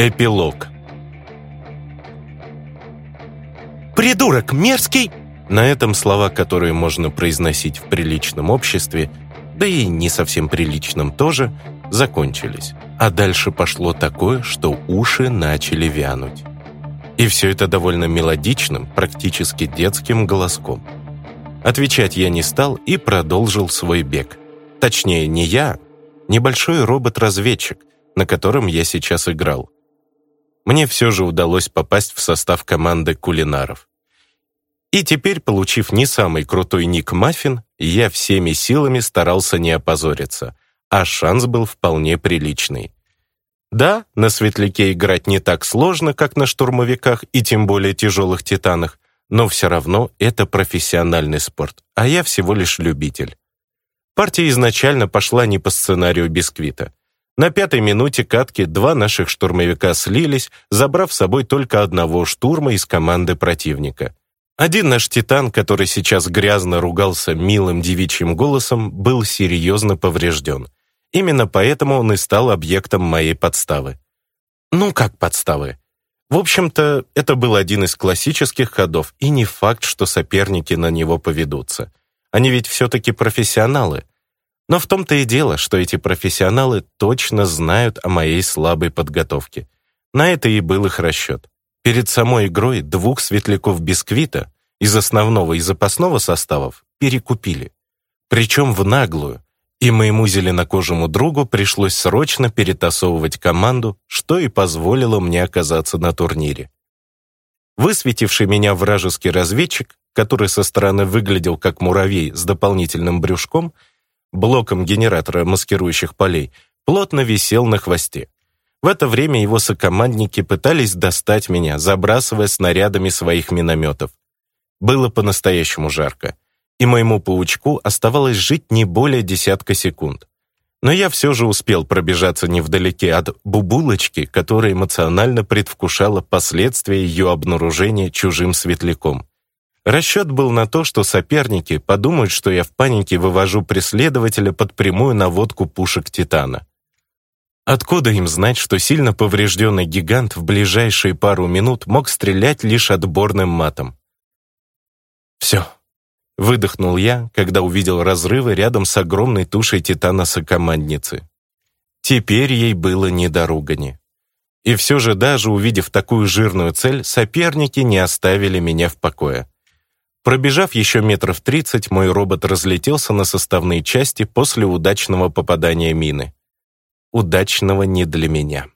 Эпилог. «Придурок мерзкий!» На этом слова, которые можно произносить в приличном обществе, да и не совсем приличном тоже, закончились. А дальше пошло такое, что уши начали вянуть. И все это довольно мелодичным, практически детским голоском. Отвечать я не стал и продолжил свой бег. Точнее, не я, а небольшой робот-разведчик, на котором я сейчас играл мне все же удалось попасть в состав команды кулинаров. И теперь, получив не самый крутой ник Маффин, я всеми силами старался не опозориться, а шанс был вполне приличный. Да, на светляке играть не так сложно, как на штурмовиках и тем более тяжелых титанах, но все равно это профессиональный спорт, а я всего лишь любитель. Партия изначально пошла не по сценарию бисквита. На пятой минуте катки два наших штурмовика слились, забрав с собой только одного штурма из команды противника. Один наш «Титан», который сейчас грязно ругался милым девичьим голосом, был серьезно поврежден. Именно поэтому он и стал объектом моей подставы. Ну, как подставы? В общем-то, это был один из классических ходов, и не факт, что соперники на него поведутся. Они ведь все-таки профессионалы — но в том-то и дело, что эти профессионалы точно знают о моей слабой подготовке. На это и был их расчет. Перед самой игрой двух светляков бисквита из основного и запасного составов перекупили. Причем в наглую. И моему зеленокожему другу пришлось срочно перетасовывать команду, что и позволило мне оказаться на турнире. Высветивший меня вражеский разведчик, который со стороны выглядел как муравей с дополнительным брюшком – блоком генератора маскирующих полей, плотно висел на хвосте. В это время его сокомандники пытались достать меня, забрасывая снарядами своих минометов. Было по-настоящему жарко, и моему паучку оставалось жить не более десятка секунд. Но я все же успел пробежаться невдалеке от бубулочки, которая эмоционально предвкушала последствия ее обнаружения чужим светляком. Расчет был на то, что соперники подумают, что я в панике вывожу преследователя под прямую наводку пушек «Титана». Откуда им знать, что сильно поврежденный гигант в ближайшие пару минут мог стрелять лишь отборным матом? «Все», — выдохнул я, когда увидел разрывы рядом с огромной тушей «Титана-сокомандницы». Теперь ей было не до ругани. И все же, даже увидев такую жирную цель, соперники не оставили меня в покое. Пробежав еще метров 30, мой робот разлетелся на составные части после удачного попадания мины. Удачного не для меня.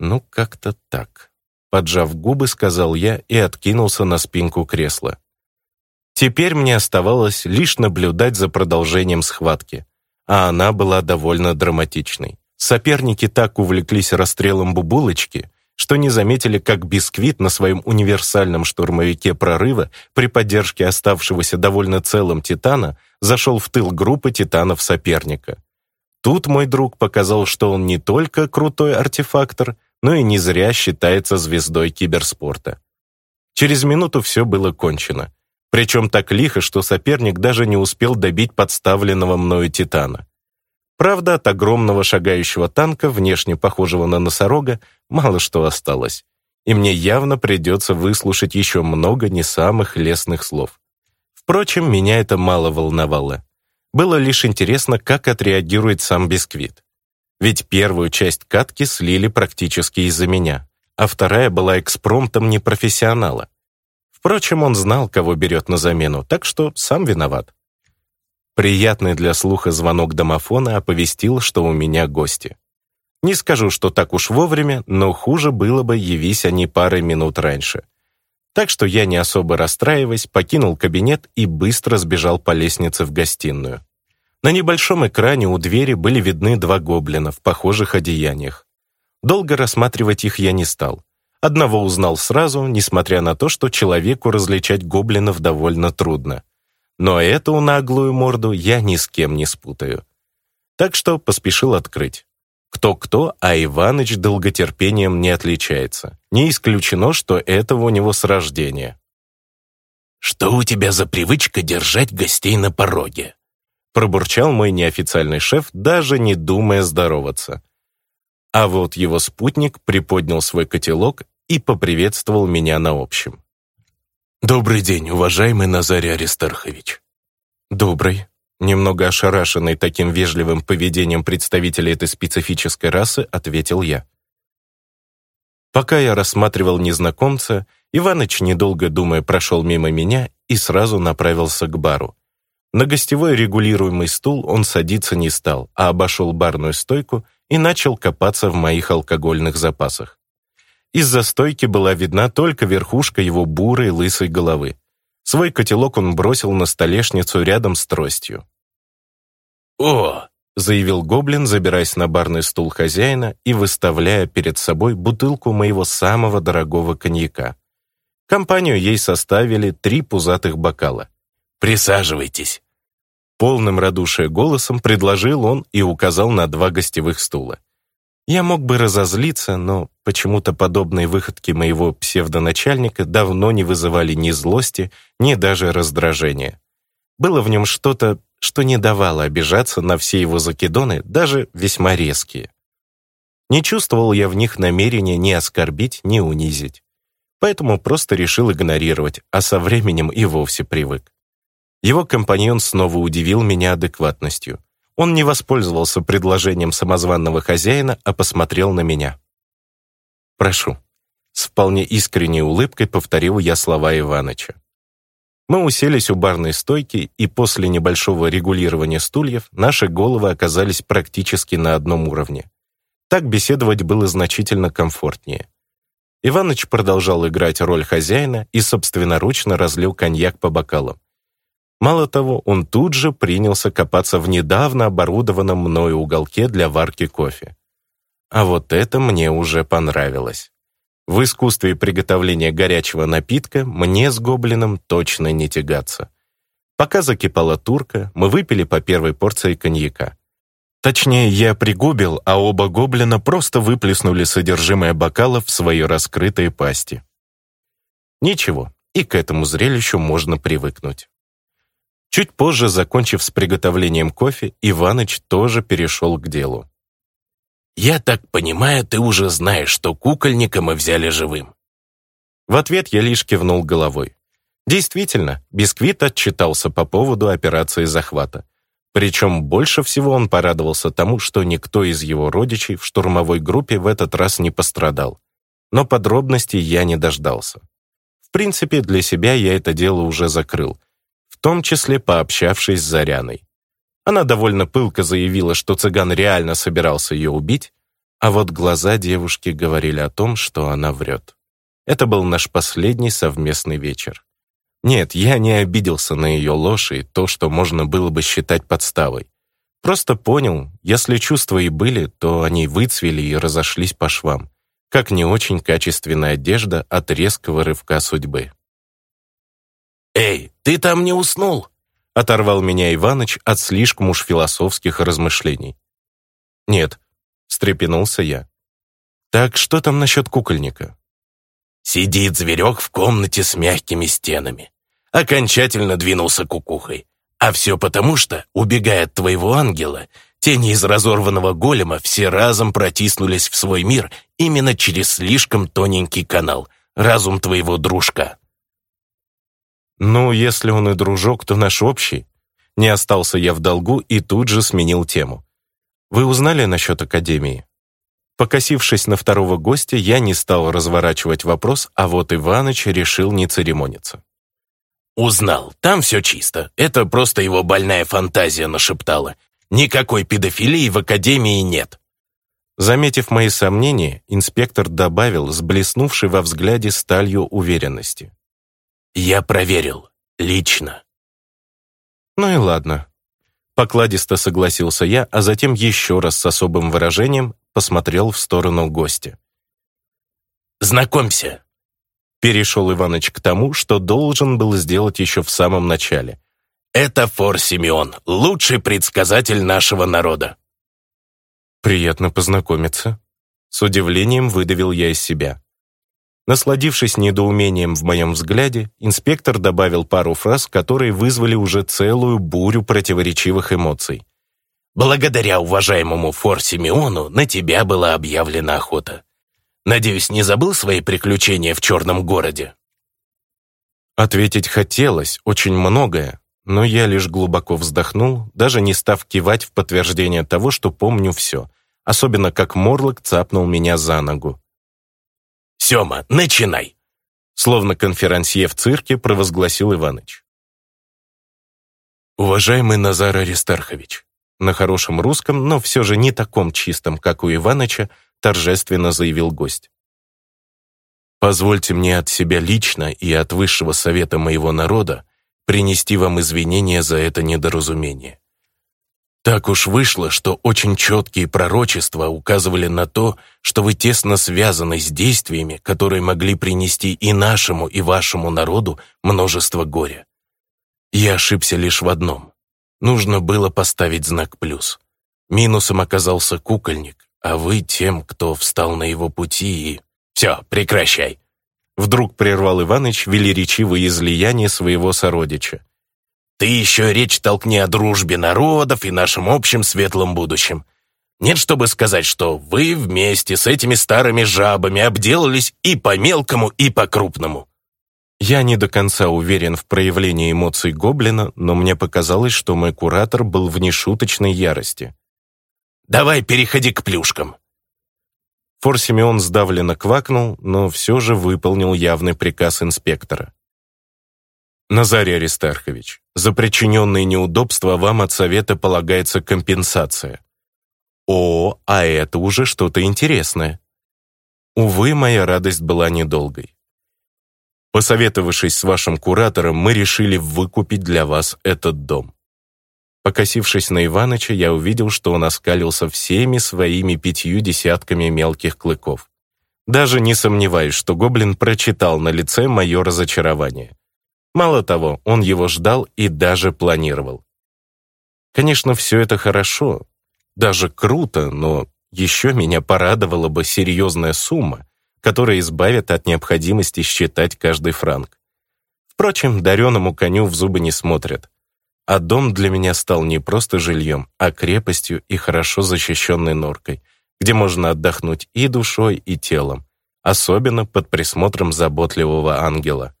«Ну, как-то так», — поджав губы, сказал я и откинулся на спинку кресла. Теперь мне оставалось лишь наблюдать за продолжением схватки, а она была довольно драматичной. Соперники так увлеклись расстрелом бубулочки — что не заметили, как «Бисквит» на своем универсальном штурмовике прорыва при поддержке оставшегося довольно целым «Титана» зашел в тыл группы «Титанов» соперника. Тут мой друг показал, что он не только крутой артефактор, но и не зря считается звездой киберспорта. Через минуту все было кончено. Причем так лихо, что соперник даже не успел добить подставленного мною «Титана». Правда, от огромного шагающего танка, внешне похожего на носорога, мало что осталось. И мне явно придется выслушать еще много не самых лестных слов. Впрочем, меня это мало волновало. Было лишь интересно, как отреагирует сам бисквит. Ведь первую часть катки слили практически из-за меня, а вторая была экспромтом непрофессионала. Впрочем, он знал, кого берет на замену, так что сам виноват. Приятный для слуха звонок домофона оповестил, что у меня гости. Не скажу, что так уж вовремя, но хуже было бы, явись они пары минут раньше. Так что я, не особо расстраиваясь, покинул кабинет и быстро сбежал по лестнице в гостиную. На небольшом экране у двери были видны два гоблина в похожих одеяниях. Долго рассматривать их я не стал. Одного узнал сразу, несмотря на то, что человеку различать гоблинов довольно трудно. Но эту наглую морду я ни с кем не спутаю. Так что поспешил открыть. Кто-кто, а Иваныч долготерпением не отличается. Не исключено, что этого у него с рождения. «Что у тебя за привычка держать гостей на пороге?» Пробурчал мой неофициальный шеф, даже не думая здороваться. А вот его спутник приподнял свой котелок и поприветствовал меня на общем. «Добрый день, уважаемый Назарий Аристархович». «Добрый», немного ошарашенный таким вежливым поведением представителей этой специфической расы, ответил я. Пока я рассматривал незнакомца, Иваныч, недолго думая, прошел мимо меня и сразу направился к бару. На гостевой регулируемый стул он садиться не стал, а обошел барную стойку и начал копаться в моих алкогольных запасах. Из-за стойки была видна только верхушка его бурой лысой головы. Свой котелок он бросил на столешницу рядом с тростью. «О!» — заявил гоблин, забираясь на барный стул хозяина и выставляя перед собой бутылку моего самого дорогого коньяка. Компанию ей составили три пузатых бокала. «Присаживайтесь!» Полным радушие голосом предложил он и указал на два гостевых стула. Я мог бы разозлиться, но почему-то подобные выходки моего псевдоначальника давно не вызывали ни злости, ни даже раздражения. Было в нем что-то, что не давало обижаться на все его закидоны, даже весьма резкие. Не чувствовал я в них намерения ни оскорбить, ни унизить. Поэтому просто решил игнорировать, а со временем и вовсе привык. Его компаньон снова удивил меня адекватностью. Он не воспользовался предложением самозванного хозяина, а посмотрел на меня. «Прошу». С вполне искренней улыбкой повторил я слова Иваныча. Мы уселись у барной стойки, и после небольшого регулирования стульев наши головы оказались практически на одном уровне. Так беседовать было значительно комфортнее. Иваныч продолжал играть роль хозяина и собственноручно разлил коньяк по бокалам. Мало того, он тут же принялся копаться в недавно оборудованном мною уголке для варки кофе. А вот это мне уже понравилось. В искусстве приготовления горячего напитка мне с гоблином точно не тягаться. Пока закипала турка, мы выпили по первой порции коньяка. Точнее, я пригубил, а оба гоблина просто выплеснули содержимое бокала в свои раскрытые пасти. Ничего, и к этому зрелищу можно привыкнуть. Чуть позже, закончив с приготовлением кофе, Иваныч тоже перешел к делу. «Я так понимаю, ты уже знаешь, что кукольника мы взяли живым». В ответ я лишь кивнул головой. Действительно, Бисквит отчитался по поводу операции захвата. Причем больше всего он порадовался тому, что никто из его родичей в штурмовой группе в этот раз не пострадал. Но подробностей я не дождался. В принципе, для себя я это дело уже закрыл, в том числе пообщавшись с Заряной. Она довольно пылко заявила, что цыган реально собирался ее убить, а вот глаза девушки говорили о том, что она врет. Это был наш последний совместный вечер. Нет, я не обиделся на ее ложь и то, что можно было бы считать подставой. Просто понял, если чувства и были, то они выцвели и разошлись по швам, как не очень качественная одежда от резкого рывка судьбы. «Ты там не уснул!» — оторвал меня Иваныч от слишком уж философских размышлений. «Нет», — встрепенулся я. «Так что там насчет кукольника?» «Сидит зверек в комнате с мягкими стенами. Окончательно двинулся кукухой. А все потому, что, убегая от твоего ангела, тени из разорванного голема все разом протиснулись в свой мир именно через слишком тоненький канал, разум твоего дружка». «Ну, если он и дружок, то наш общий». Не остался я в долгу и тут же сменил тему. «Вы узнали насчет Академии?» Покосившись на второго гостя, я не стал разворачивать вопрос, а вот Иваныч решил не церемониться. «Узнал. Там все чисто. Это просто его больная фантазия нашептала. Никакой педофилии в Академии нет». Заметив мои сомнения, инспектор добавил с во взгляде сталью уверенности. Я проверил. Лично. Ну и ладно. Покладисто согласился я, а затем еще раз с особым выражением посмотрел в сторону гостя. «Знакомься!» Перешел Иваныч к тому, что должен был сделать еще в самом начале. «Это Фор Симеон, лучший предсказатель нашего народа!» «Приятно познакомиться!» С удивлением выдавил я из себя. Насладившись недоумением в моем взгляде, инспектор добавил пару фраз, которые вызвали уже целую бурю противоречивых эмоций. «Благодаря уважаемому Фор Симеону на тебя была объявлена охота. Надеюсь, не забыл свои приключения в Черном городе?» Ответить хотелось очень многое, но я лишь глубоко вздохнул, даже не став кивать в подтверждение того, что помню все, особенно как Морлок цапнул меня за ногу. Сема, начинай!» Словно конферансье в цирке провозгласил Иваныч. «Уважаемый Назар Аристархович!» На хорошем русском, но все же не таком чистом, как у Иваныча, торжественно заявил гость. «Позвольте мне от себя лично и от Высшего Совета моего народа принести вам извинения за это недоразумение. Так уж вышло, что очень четкие пророчества указывали на то, что вы тесно связаны с действиями, которые могли принести и нашему, и вашему народу множество горя. Я ошибся лишь в одном. Нужно было поставить знак «плюс». Минусом оказался кукольник, а вы тем, кто встал на его пути и... «Все, прекращай!» Вдруг прервал Иваныч велеречивое излияние своего сородича. Ты еще речь толкни о дружбе народов и нашем общем светлом будущем. Нет, чтобы сказать, что вы вместе с этими старыми жабами обделались и по мелкому, и по крупному. Я не до конца уверен в проявлении эмоций гоблина, но мне показалось, что мой куратор был в нешуточной ярости. «Давай переходи к плюшкам!» Фор сдавленно квакнул, но все же выполнил явный приказ инспектора. Назарий Аристархович, за причиненные неудобства вам от совета полагается компенсация. О, а это уже что-то интересное. Увы, моя радость была недолгой. Посоветовавшись с вашим куратором, мы решили выкупить для вас этот дом. Покосившись на Иваныча, я увидел, что он оскалился всеми своими пятью десятками мелких клыков. Даже не сомневаюсь, что гоблин прочитал на лице мое разочарование. Мало того, он его ждал и даже планировал. Конечно, все это хорошо, даже круто, но еще меня порадовала бы серьезная сумма, которая избавит от необходимости считать каждый франк. Впрочем, дареному коню в зубы не смотрят. А дом для меня стал не просто жильем, а крепостью и хорошо защищенной норкой, где можно отдохнуть и душой, и телом, особенно под присмотром заботливого ангела.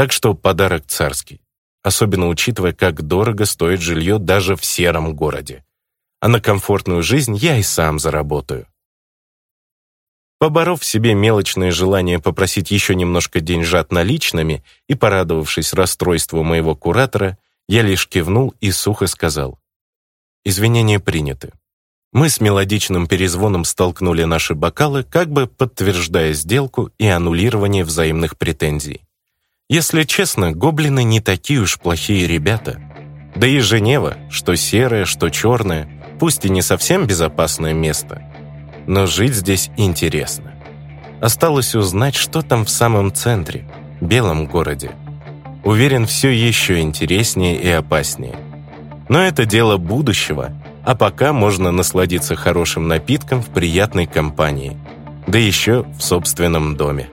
Так что подарок царский. Особенно учитывая, как дорого стоит жилье даже в сером городе. А на комфортную жизнь я и сам заработаю. Поборов в себе мелочное желание попросить еще немножко деньжат наличными и порадовавшись расстройству моего куратора, я лишь кивнул и сухо сказал. «Извинения приняты». Мы с мелодичным перезвоном столкнули наши бокалы, как бы подтверждая сделку и аннулирование взаимных претензий. Если честно, гоблины не такие уж плохие ребята. Да и Женева, что серое, что черное, пусть и не совсем безопасное место, но жить здесь интересно. Осталось узнать, что там в самом центре, белом городе. Уверен, все еще интереснее и опаснее. Но это дело будущего, а пока можно насладиться хорошим напитком в приятной компании, да еще в собственном доме.